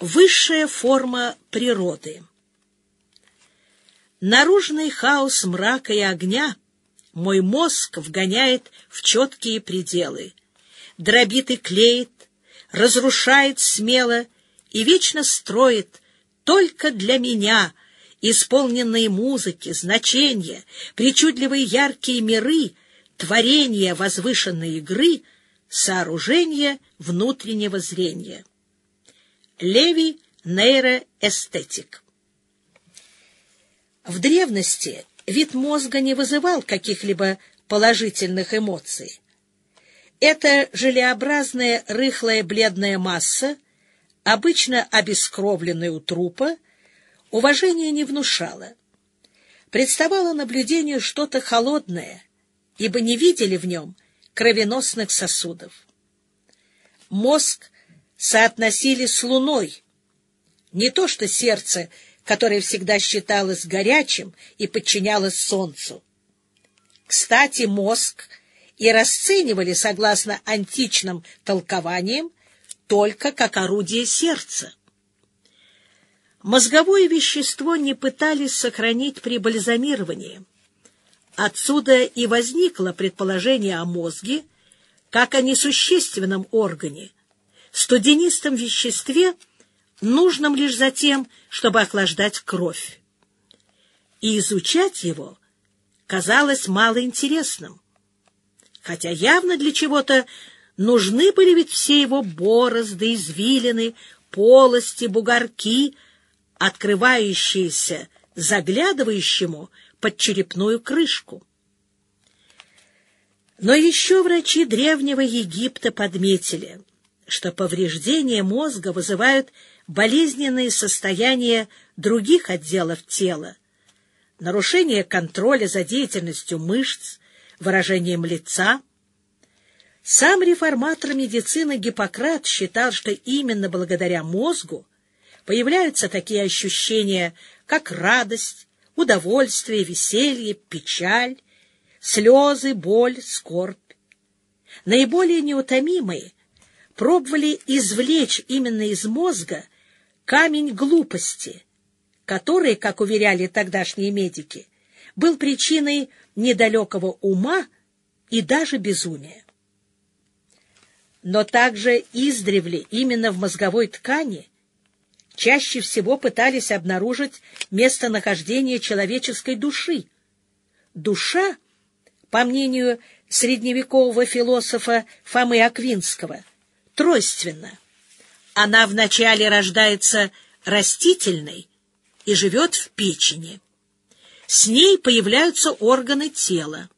Высшая форма природы Наружный хаос мрака и огня мой мозг вгоняет в четкие пределы, дробит и клеит, разрушает смело и вечно строит только для меня исполненные музыки, значения, причудливые яркие миры, творения возвышенной игры, сооружения внутреннего зрения. Леви нейроэстетик. В древности вид мозга не вызывал каких-либо положительных эмоций. Эта желеобразная рыхлая бледная масса, обычно обескровленная у трупа, уважения не внушала. Представало наблюдению что-то холодное, ибо не видели в нем кровеносных сосудов. Мозг соотносили с Луной. Не то что сердце, которое всегда считалось горячим и подчинялось Солнцу. Кстати, мозг и расценивали, согласно античным толкованиям, только как орудие сердца. Мозговое вещество не пытались сохранить при бальзамировании. Отсюда и возникло предположение о мозге как о несущественном органе, студенистом веществе, нужном лишь за тем, чтобы охлаждать кровь. И изучать его казалось малоинтересным, хотя явно для чего-то нужны были ведь все его борозды, извилины, полости, бугорки, открывающиеся заглядывающему под черепную крышку. Но еще врачи древнего Египта подметили, что повреждения мозга вызывают болезненные состояния других отделов тела, нарушение контроля за деятельностью мышц, выражением лица. Сам реформатор медицины Гиппократ считал, что именно благодаря мозгу появляются такие ощущения, как радость, удовольствие, веселье, печаль, слезы, боль, скорбь. Наиболее неутомимые пробовали извлечь именно из мозга камень глупости, который, как уверяли тогдашние медики, был причиной недалекого ума и даже безумия. Но также издревле именно в мозговой ткани чаще всего пытались обнаружить местонахождение человеческой души. Душа, по мнению средневекового философа Фомы Аквинского, тройственна. Она вначале рождается растительной и живет в печени. С ней появляются органы тела.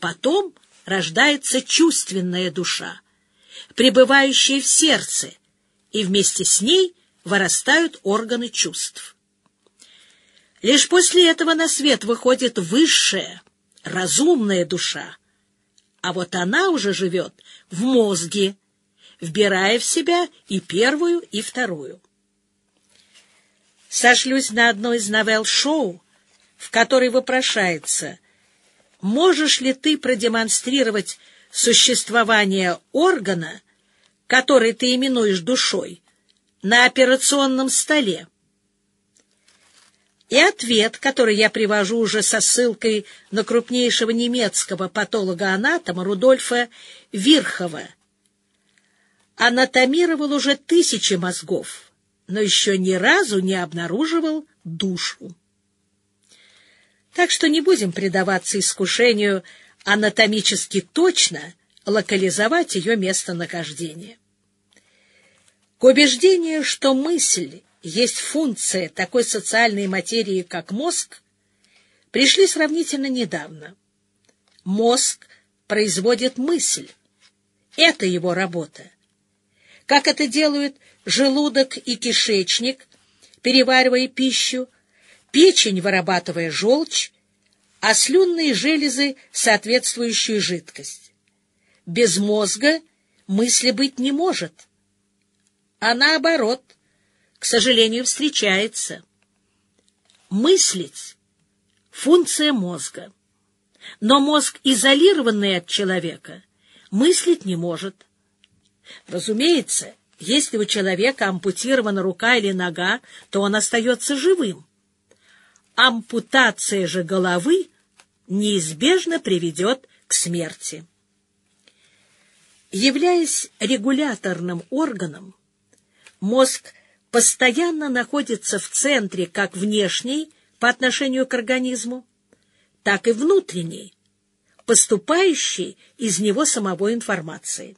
Потом рождается чувственная душа, пребывающая в сердце, и вместе с ней вырастают органы чувств. Лишь после этого на свет выходит высшая, разумная душа, а вот она уже живет в мозге, вбирая в себя и первую, и вторую. Сошлюсь на одно из новелл шоу, в которой вопрошается, можешь ли ты продемонстрировать существование органа, который ты именуешь душой, на операционном столе? И ответ, который я привожу уже со ссылкой на крупнейшего немецкого патолога-анатома Рудольфа Вирхова, анатомировал уже тысячи мозгов, но еще ни разу не обнаруживал душу. Так что не будем предаваться искушению анатомически точно локализовать ее местонахождение. К убеждению, что мысль есть функция такой социальной материи, как мозг, пришли сравнительно недавно. Мозг производит мысль. Это его работа как это делают желудок и кишечник, переваривая пищу, печень, вырабатывая желчь, а слюнные железы — соответствующую жидкость. Без мозга мысли быть не может. А наоборот, к сожалению, встречается. Мыслить — функция мозга. Но мозг, изолированный от человека, мыслить не может. Разумеется, Если у человека ампутирована рука или нога, то он остается живым. Ампутация же головы неизбежно приведет к смерти. Являясь регуляторным органом, мозг постоянно находится в центре как внешней по отношению к организму, так и внутренней, поступающей из него самого информации.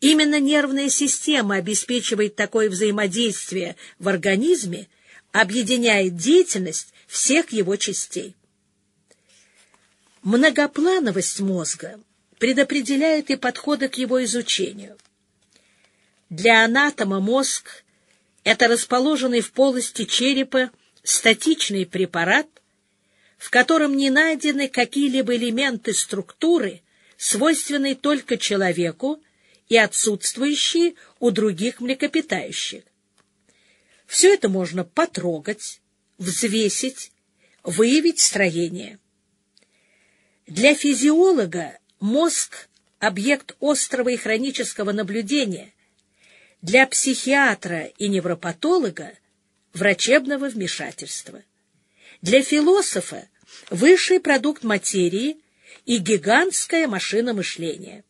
Именно нервная система обеспечивает такое взаимодействие в организме, объединяет деятельность всех его частей. Многоплановость мозга предопределяет и подходы к его изучению. Для анатома мозг — это расположенный в полости черепа статичный препарат, в котором не найдены какие-либо элементы структуры, свойственные только человеку и отсутствующие у других млекопитающих. Все это можно потрогать, взвесить, выявить строение. Для физиолога мозг — объект острого и хронического наблюдения, для психиатра и невропатолога — врачебного вмешательства. Для философа — высший продукт материи и гигантская машина мышления.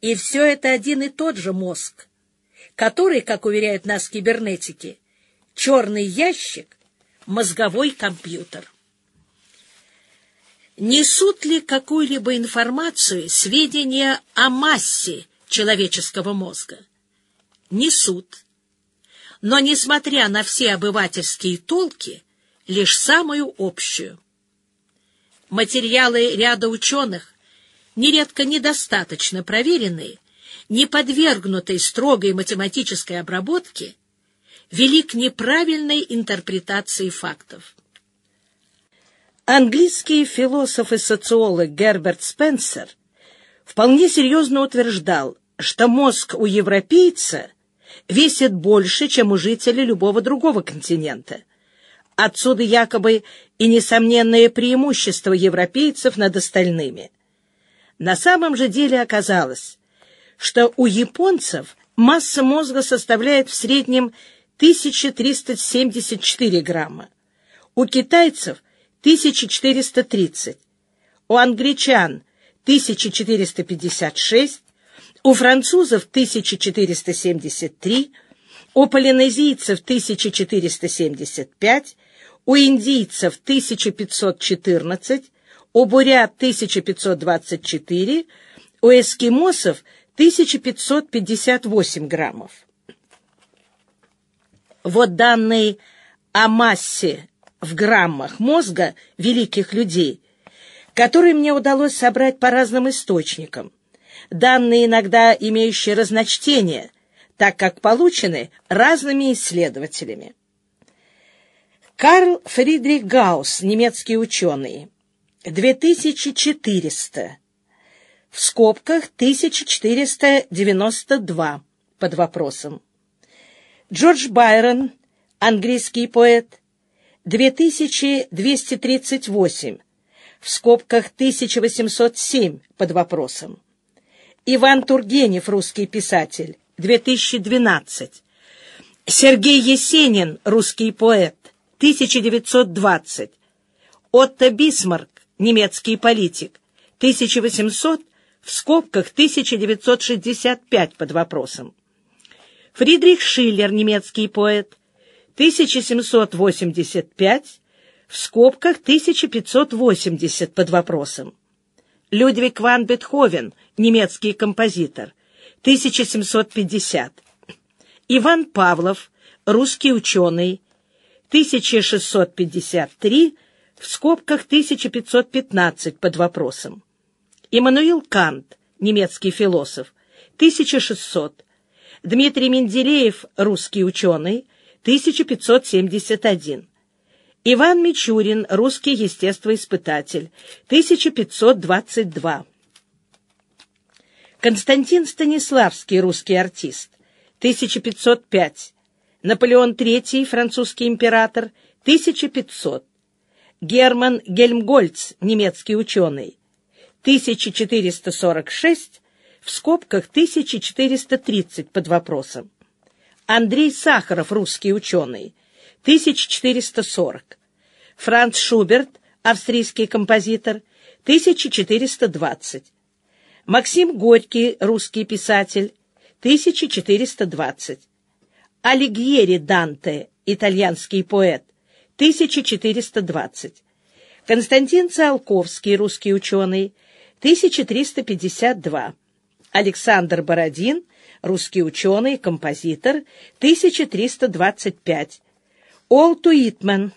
И все это один и тот же мозг, который, как уверяют нас кибернетики, черный ящик — мозговой компьютер. Несут ли какую-либо информацию сведения о массе человеческого мозга? Несут. Но, несмотря на все обывательские толки, лишь самую общую. Материалы ряда ученых, нередко недостаточно проверенные, не подвергнутые строгой математической обработке, вели к неправильной интерпретации фактов. Английский философ и социолог Герберт Спенсер вполне серьезно утверждал, что мозг у европейца весит больше, чем у жителя любого другого континента. Отсюда якобы и несомненное преимущество европейцев над остальными. На самом же деле оказалось, что у японцев масса мозга составляет в среднем 1374 грамма, у китайцев – 1430, у англичан 1456, у французов 1473, у полинезийцев 1475, у индийцев 1514, у бурят 1524, у эскимосов 1558 граммов. Вот данные о массе в граммах мозга великих людей, которые мне удалось собрать по разным источникам, данные иногда имеющие разночтение, так как получены разными исследователями. Карл Фридрих Гаусс, немецкий ученый, 2400, в скобках 1492 под вопросом. Джордж Байрон, английский поэт, 2238, в скобках 1807 под вопросом. Иван Тургенев, русский писатель, 2012. Сергей Есенин, русский поэт, 1920. Отто Бисмарк, немецкий политик, 1800, в скобках 1965 под вопросом. Фридрих Шиллер, немецкий поэт, 1785, в скобках 1580 под вопросом. Людвиг ван Бетховен, немецкий композитор, 1750. Иван Павлов, русский ученый, 1653, в скобках 1515 под вопросом. Иммануил Кант, немецкий философ, 1600. Дмитрий Менделеев, русский ученый, 1571. Иван Мичурин, русский естествоиспытатель, 1522. Константин Станиславский, русский артист, 1505. Наполеон III, французский император, 1500. Герман Гельмгольц, немецкий ученый, 1446, в скобках 1430 под вопросом. Андрей Сахаров, русский ученый, 1440. Франц Шуберт, австрийский композитор, 1420. Максим Горький, русский писатель, 1420. Алигьери Данте, итальянский поэт, 1420. Константин Циолковский, русский ученый, 1352. Александр Бородин, русский ученый, композитор, 1325. Олт Уитман,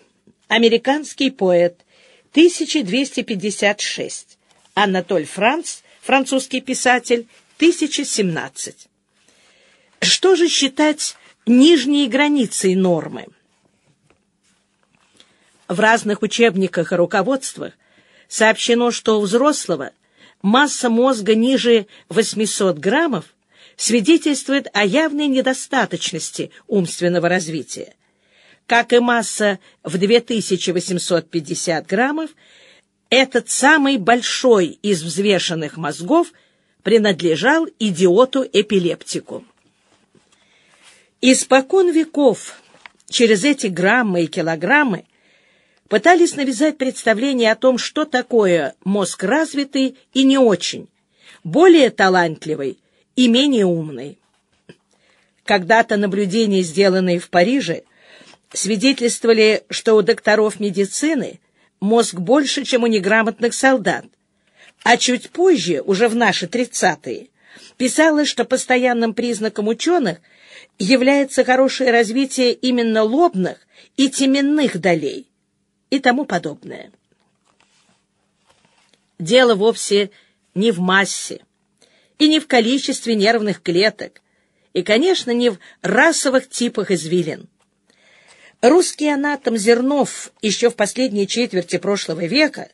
американский поэт, 1256. Анатоль Франц, французский писатель, 1017. Что же считать нижней границей нормы? В разных учебниках и руководствах сообщено, что у взрослого масса мозга ниже 800 граммов свидетельствует о явной недостаточности умственного развития. Как и масса в 2850 граммов, этот самый большой из взвешенных мозгов принадлежал идиоту-эпилептику. Испокон веков через эти граммы и килограммы пытались навязать представление о том, что такое мозг развитый и не очень, более талантливый и менее умный. Когда-то наблюдения, сделанные в Париже, свидетельствовали, что у докторов медицины мозг больше, чем у неграмотных солдат, а чуть позже, уже в наши тридцатые, писалось, что постоянным признаком ученых является хорошее развитие именно лобных и теменных долей и тому подобное. Дело вовсе не в массе и не в количестве нервных клеток, и, конечно, не в расовых типах извилин. Русский анатом Зернов еще в последней четверти прошлого века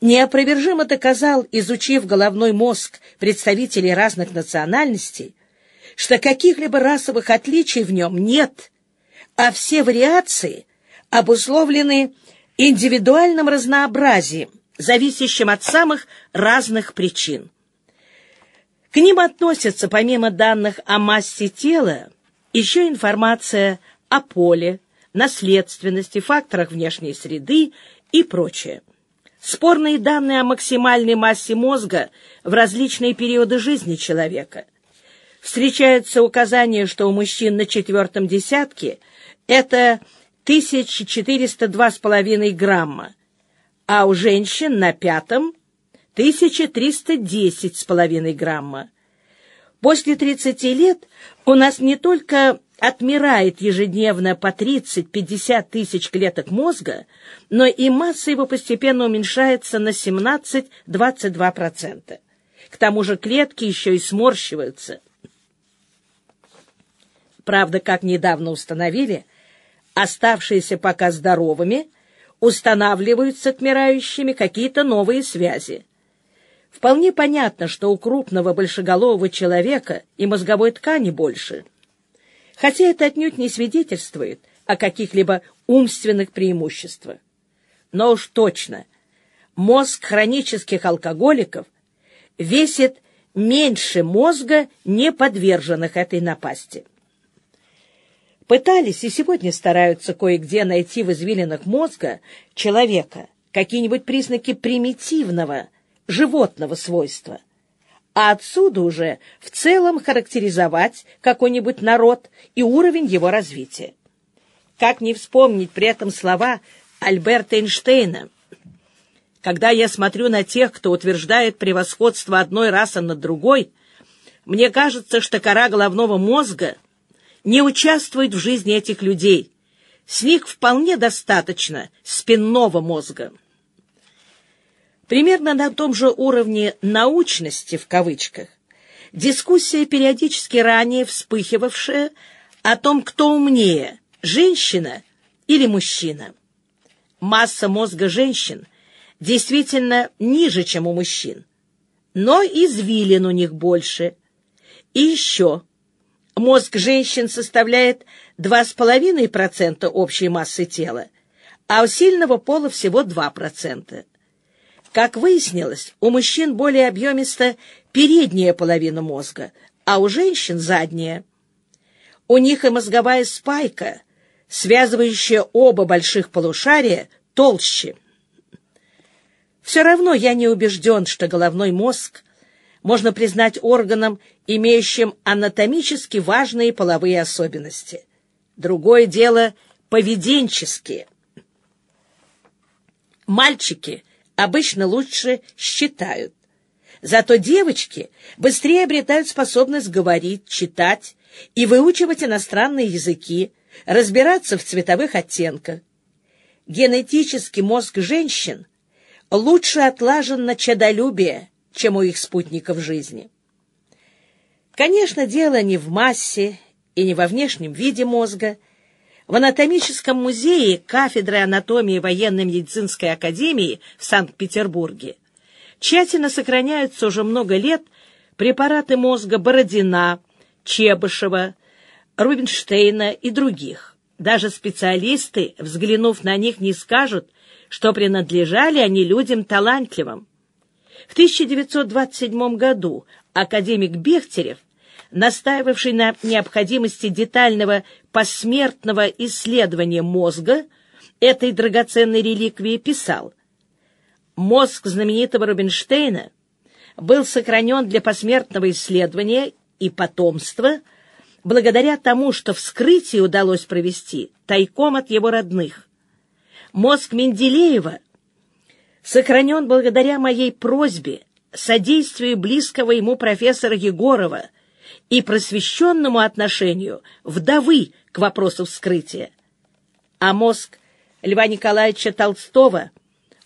неопровержимо доказал, изучив головной мозг представителей разных национальностей, что каких-либо расовых отличий в нем нет, а все вариации обусловлены индивидуальным разнообразием, зависящим от самых разных причин. К ним относятся, помимо данных о массе тела, еще информация о поле, наследственности, факторах внешней среды и прочее. Спорные данные о максимальной массе мозга в различные периоды жизни человека. Встречаются указания, что у мужчин на четвертом десятке это 1402,5 грамма, а у женщин на пятом 1310,5 грамма. После 30 лет у нас не только отмирает ежедневно по 30-50 тысяч клеток мозга, но и масса его постепенно уменьшается на 17-22%. К тому же клетки еще и сморщиваются. Правда, как недавно установили, оставшиеся пока здоровыми, устанавливают с отмирающими какие-то новые связи. Вполне понятно, что у крупного большеголового человека и мозговой ткани больше. Хотя это отнюдь не свидетельствует о каких-либо умственных преимуществах. Но уж точно, мозг хронических алкоголиков весит меньше мозга, не подверженных этой напасти. Пытались и сегодня стараются кое-где найти в извилинах мозга человека какие-нибудь признаки примитивного, животного свойства, а отсюда уже в целом характеризовать какой-нибудь народ и уровень его развития. Как не вспомнить при этом слова Альберта Эйнштейна? Когда я смотрю на тех, кто утверждает превосходство одной расы над другой, мне кажется, что кора головного мозга не участвует в жизни этих людей. С них вполне достаточно спинного мозга. Примерно на том же уровне «научности» в кавычках дискуссия, периодически ранее вспыхивавшая о том, кто умнее – женщина или мужчина. Масса мозга женщин действительно ниже, чем у мужчин, но извилин у них больше. И еще – Мозг женщин составляет 2,5% общей массы тела, а у сильного пола всего 2%. Как выяснилось, у мужчин более объемиста передняя половина мозга, а у женщин задняя. У них и мозговая спайка, связывающая оба больших полушария, толще. Все равно я не убежден, что головной мозг можно признать органом, имеющим анатомически важные половые особенности. Другое дело — поведенческие. Мальчики обычно лучше считают, зато девочки быстрее обретают способность говорить, читать и выучивать иностранные языки, разбираться в цветовых оттенках. Генетический мозг женщин лучше отлажен на чадолюбие, чем у их спутников жизни. Конечно, дело не в массе и не во внешнем виде мозга. В анатомическом музее кафедры анатомии военно-медицинской академии в Санкт-Петербурге тщательно сохраняются уже много лет препараты мозга Бородина, Чебышева, Рубинштейна и других. Даже специалисты, взглянув на них, не скажут, что принадлежали они людям талантливым. В 1927 году академик Бехтерев, настаивавший на необходимости детального посмертного исследования мозга этой драгоценной реликвии, писал «Мозг знаменитого Рубинштейна был сохранен для посмертного исследования и потомства благодаря тому, что вскрытие удалось провести тайком от его родных. Мозг Менделеева сохранен благодаря моей просьбе, содействию близкого ему профессора Егорова и просвещенному отношению вдовы к вопросу вскрытия. А мозг Льва Николаевича Толстого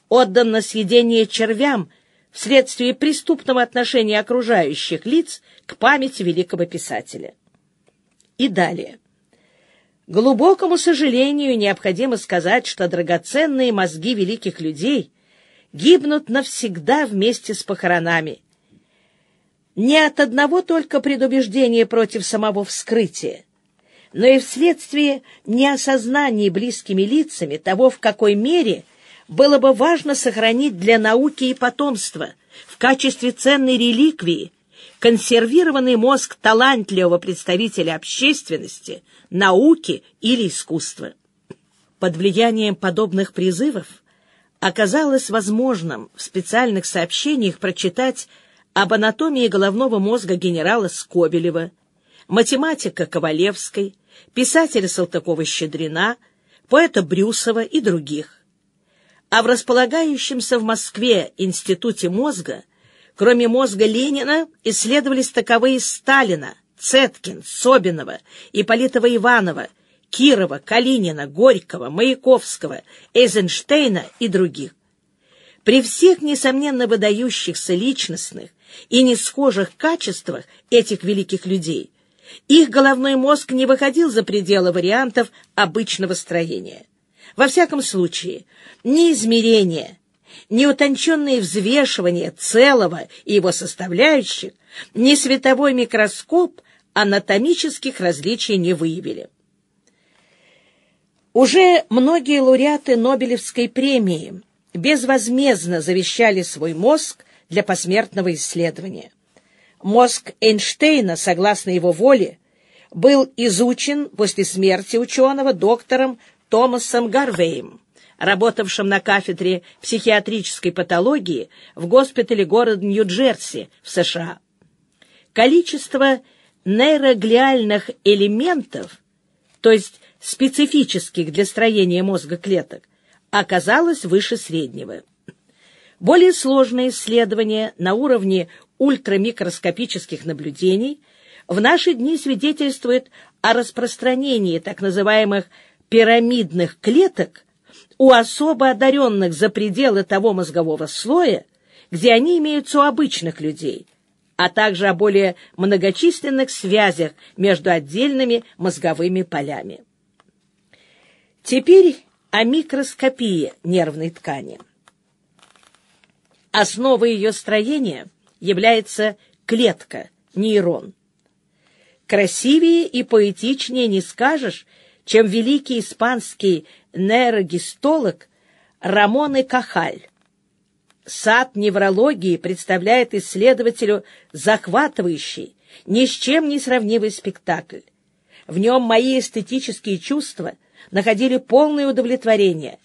отдан на съедение червям вследствие преступного отношения окружающих лиц к памяти великого писателя. И далее. Глубокому сожалению, необходимо сказать, что драгоценные мозги великих людей гибнут навсегда вместе с похоронами. Не от одного только предубеждения против самого вскрытия, но и вследствие неосознания близкими лицами того, в какой мере было бы важно сохранить для науки и потомства в качестве ценной реликвии консервированный мозг талантливого представителя общественности, науки или искусства. Под влиянием подобных призывов оказалось возможным в специальных сообщениях прочитать об анатомии головного мозга генерала Скобелева, математика Ковалевской, писателя Салтыкова-Щедрина, поэта Брюсова и других. А в располагающемся в Москве Институте мозга Кроме мозга Ленина исследовались таковые Сталина, Цеткин, Собинова, Ипполитова Иванова, Кирова, Калинина, Горького, Маяковского, Эйзенштейна и других. При всех, несомненно, выдающихся личностных и несхожих качествах этих великих людей их головной мозг не выходил за пределы вариантов обычного строения. Во всяком случае, ни измерения, ни утонченные взвешивания целого и его составляющих, ни световой микроскоп анатомических различий не выявили. Уже многие лауреаты Нобелевской премии безвозмездно завещали свой мозг для посмертного исследования. Мозг Эйнштейна, согласно его воле, был изучен после смерти ученого доктором Томасом Гарвеем работавшим на кафедре психиатрической патологии в госпитале города Нью-Джерси в США. Количество нейроглиальных элементов, то есть специфических для строения мозга клеток, оказалось выше среднего. Более сложные исследования на уровне ультрамикроскопических наблюдений в наши дни свидетельствуют о распространении так называемых пирамидных клеток у особо одаренных за пределы того мозгового слоя, где они имеются у обычных людей, а также о более многочисленных связях между отдельными мозговыми полями. Теперь о микроскопии нервной ткани. Основой ее строения является клетка, нейрон. Красивее и поэтичнее не скажешь, чем великий испанский нейрогистолог Рамон и Кахаль. Сад неврологии представляет исследователю захватывающий, ни с чем не сравнимый спектакль. В нем мои эстетические чувства находили полное удовлетворение.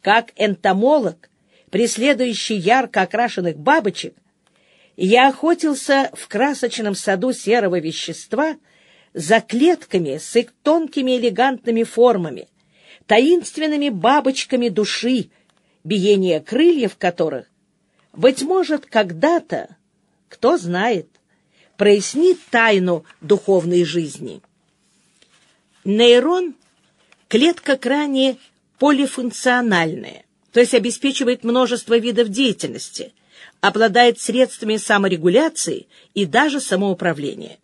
Как энтомолог, преследующий ярко окрашенных бабочек, я охотился в красочном саду серого вещества за клетками с их тонкими элегантными формами, таинственными бабочками души, биение крыльев которых, быть может, когда-то, кто знает, прояснит тайну духовной жизни. Нейрон — клетка крайне полифункциональная, то есть обеспечивает множество видов деятельности, обладает средствами саморегуляции и даже самоуправления.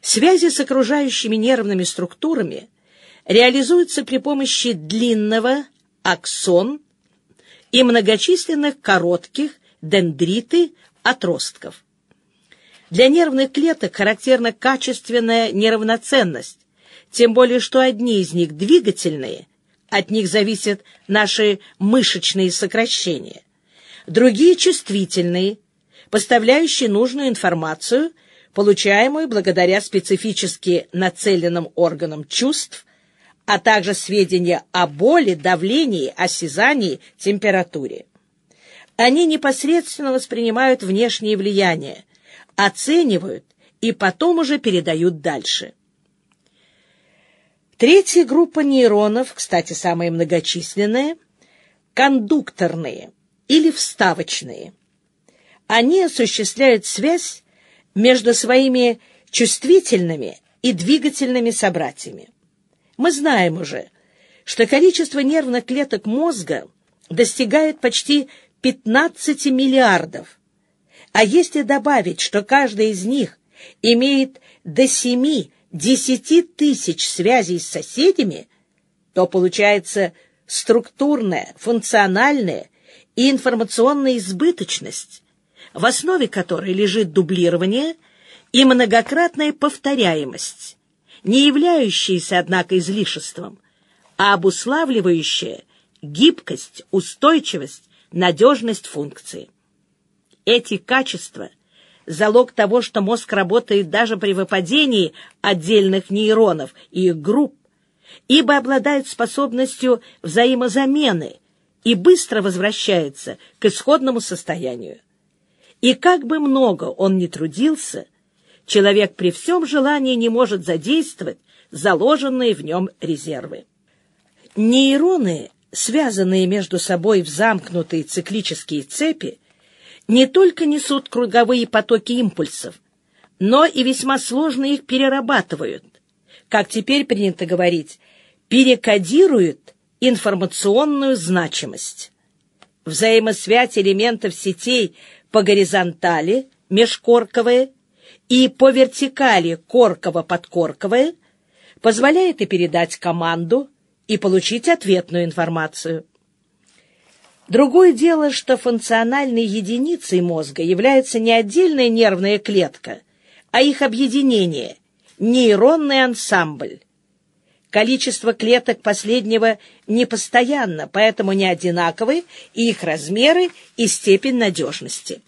Связи с окружающими нервными структурами реализуются при помощи длинного аксон и многочисленных коротких дендриты отростков. Для нервных клеток характерна качественная неравноценность, тем более что одни из них двигательные, от них зависят наши мышечные сокращения, другие чувствительные, поставляющие нужную информацию, получаемую благодаря специфически нацеленным органам чувств, а также сведения о боли, давлении, осязании, температуре. Они непосредственно воспринимают внешние влияния, оценивают и потом уже передают дальше. Третья группа нейронов, кстати, самая многочисленная, кондукторные или вставочные. Они осуществляют связь между своими чувствительными и двигательными собратьями. Мы знаем уже, что количество нервных клеток мозга достигает почти 15 миллиардов. А если добавить, что каждая из них имеет до 7-10 тысяч связей с соседями, то получается структурная, функциональная и информационная избыточность, в основе которой лежит дублирование и многократная повторяемость, не являющаяся, однако, излишеством, а обуславливающая гибкость, устойчивость, надежность функции. Эти качества – залог того, что мозг работает даже при выпадении отдельных нейронов и их групп, ибо обладает способностью взаимозамены и быстро возвращается к исходному состоянию. И как бы много он ни трудился, человек при всем желании не может задействовать заложенные в нем резервы. Нейроны, связанные между собой в замкнутые циклические цепи, не только несут круговые потоки импульсов, но и весьма сложно их перерабатывают, как теперь принято говорить, перекодируют информационную значимость. Взаимосвязь элементов сетей по горизонтали, межкорковая, и по вертикали корково-подкорковое позволяет и передать команду, и получить ответную информацию. Другое дело, что функциональной единицей мозга является не отдельная нервная клетка, а их объединение, нейронный ансамбль. Количество клеток последнего непостоянно, поэтому не одинаковы и их размеры и степень надежности.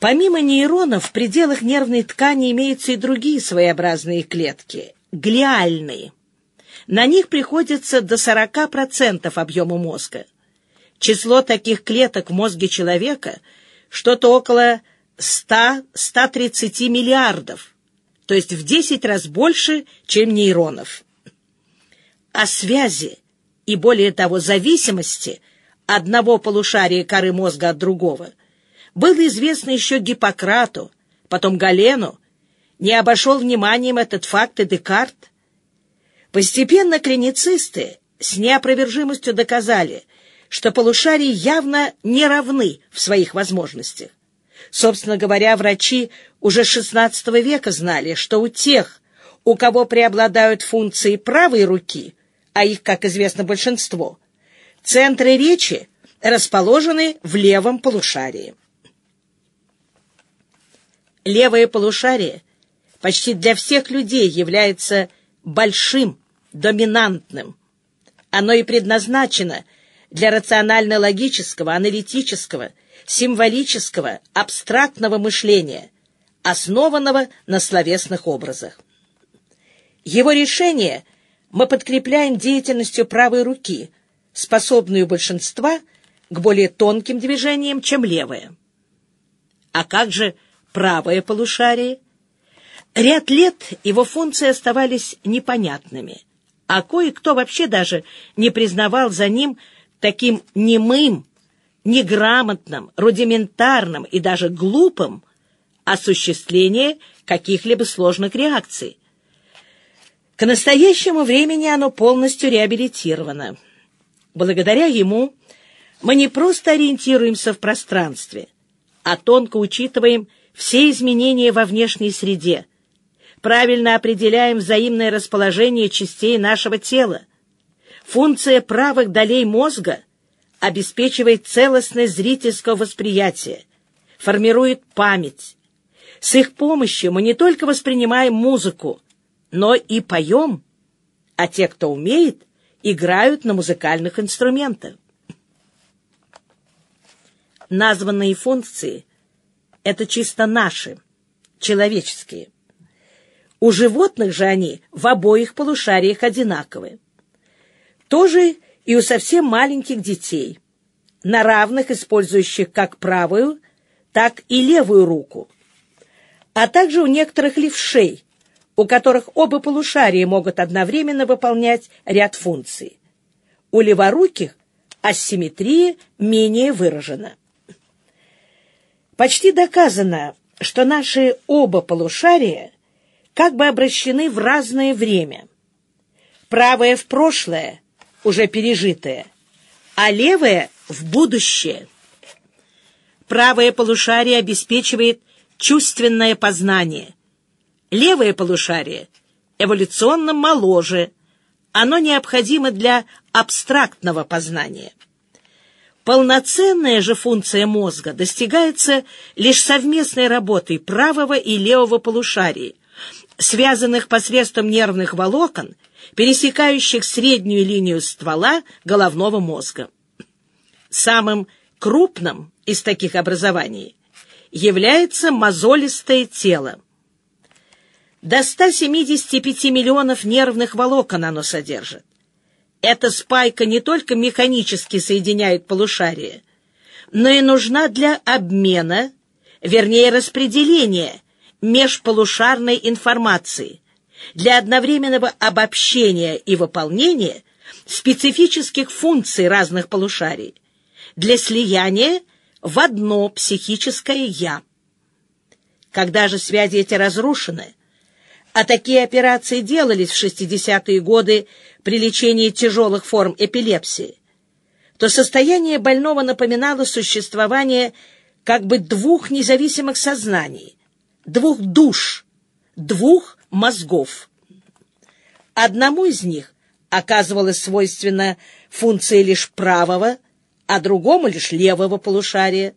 Помимо нейронов в пределах нервной ткани имеются и другие своеобразные клетки – глиальные. На них приходится до 40% объема мозга. Число таких клеток в мозге человека – что-то около 100-130 миллиардов, то есть в 10 раз больше, чем нейронов. О связи и, более того, зависимости одного полушария коры мозга от другого – было известно еще Гиппократу, потом Галену, не обошел вниманием этот факт и Декарт. Постепенно клиницисты с неопровержимостью доказали, что полушария явно не равны в своих возможностях. Собственно говоря, врачи уже XVI века знали, что у тех, у кого преобладают функции правой руки, а их, как известно, большинство, центры речи расположены в левом полушарии левое полушарие почти для всех людей является большим, доминантным. Оно и предназначено для рационально-логического, аналитического, символического, абстрактного мышления, основанного на словесных образах. Его решение мы подкрепляем деятельностью правой руки, способную большинства к более тонким движениям, чем левое. А как же правое полушарие? Ряд лет его функции оставались непонятными, а кое-кто вообще даже не признавал за ним таким немым, неграмотным, рудиментарным и даже глупым осуществление каких-либо сложных реакций. К настоящему времени оно полностью реабилитировано. Благодаря ему мы не просто ориентируемся в пространстве, а тонко учитываем все изменения во внешней среде – правильно определяем взаимное расположение частей нашего тела. Функция правых долей мозга обеспечивает целостность зрительского восприятия, формирует память. С их помощью мы не только воспринимаем музыку, но и поем, а те, кто умеет, играют на музыкальных инструментах. Названные функции — это чисто наши, человеческие. У животных же они в обоих полушариях одинаковы. Тоже и у совсем маленьких детей, на равных использующих как правую, так и левую руку, а также у некоторых левшей, у которых оба полушария могут одновременно выполнять ряд функций. У леворуких асимметрия менее выражена. Почти доказано, что наши оба полушария как бы обращены в разное время. Правое в прошлое, уже пережитое, а левое в будущее. Правое полушарие обеспечивает чувственное познание. Левое полушарие эволюционно моложе, оно необходимо для абстрактного познания. Полноценная же функция мозга достигается лишь совместной работой правого и левого полушарий, связанных посредством нервных волокон, пересекающих среднюю линию ствола головного мозга. Самым крупным из таких образований является мозолистое тело. До 175 миллионов нервных волокон оно содержит. Эта спайка не только механически соединяет полушария, но и нужна для обмена, вернее распределения межполушарной информации для одновременного обобщения и выполнения специфических функций разных полушарий, для слияния в одно психическое «я». Когда же связи эти разрушены, а такие операции делались в 60-е годы при лечении тяжелых форм эпилепсии, то состояние больного напоминало существование как бы двух независимых сознаний, двух душ, двух мозгов. Одному из них оказывалась свойственна функция лишь правого, а другому лишь левого полушария.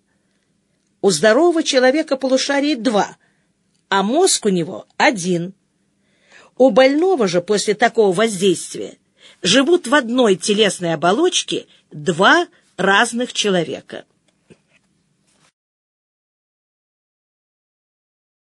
У здорового человека полушарий два, а мозг у него один. У больного же после такого воздействия живут в одной телесной оболочке два разных человека.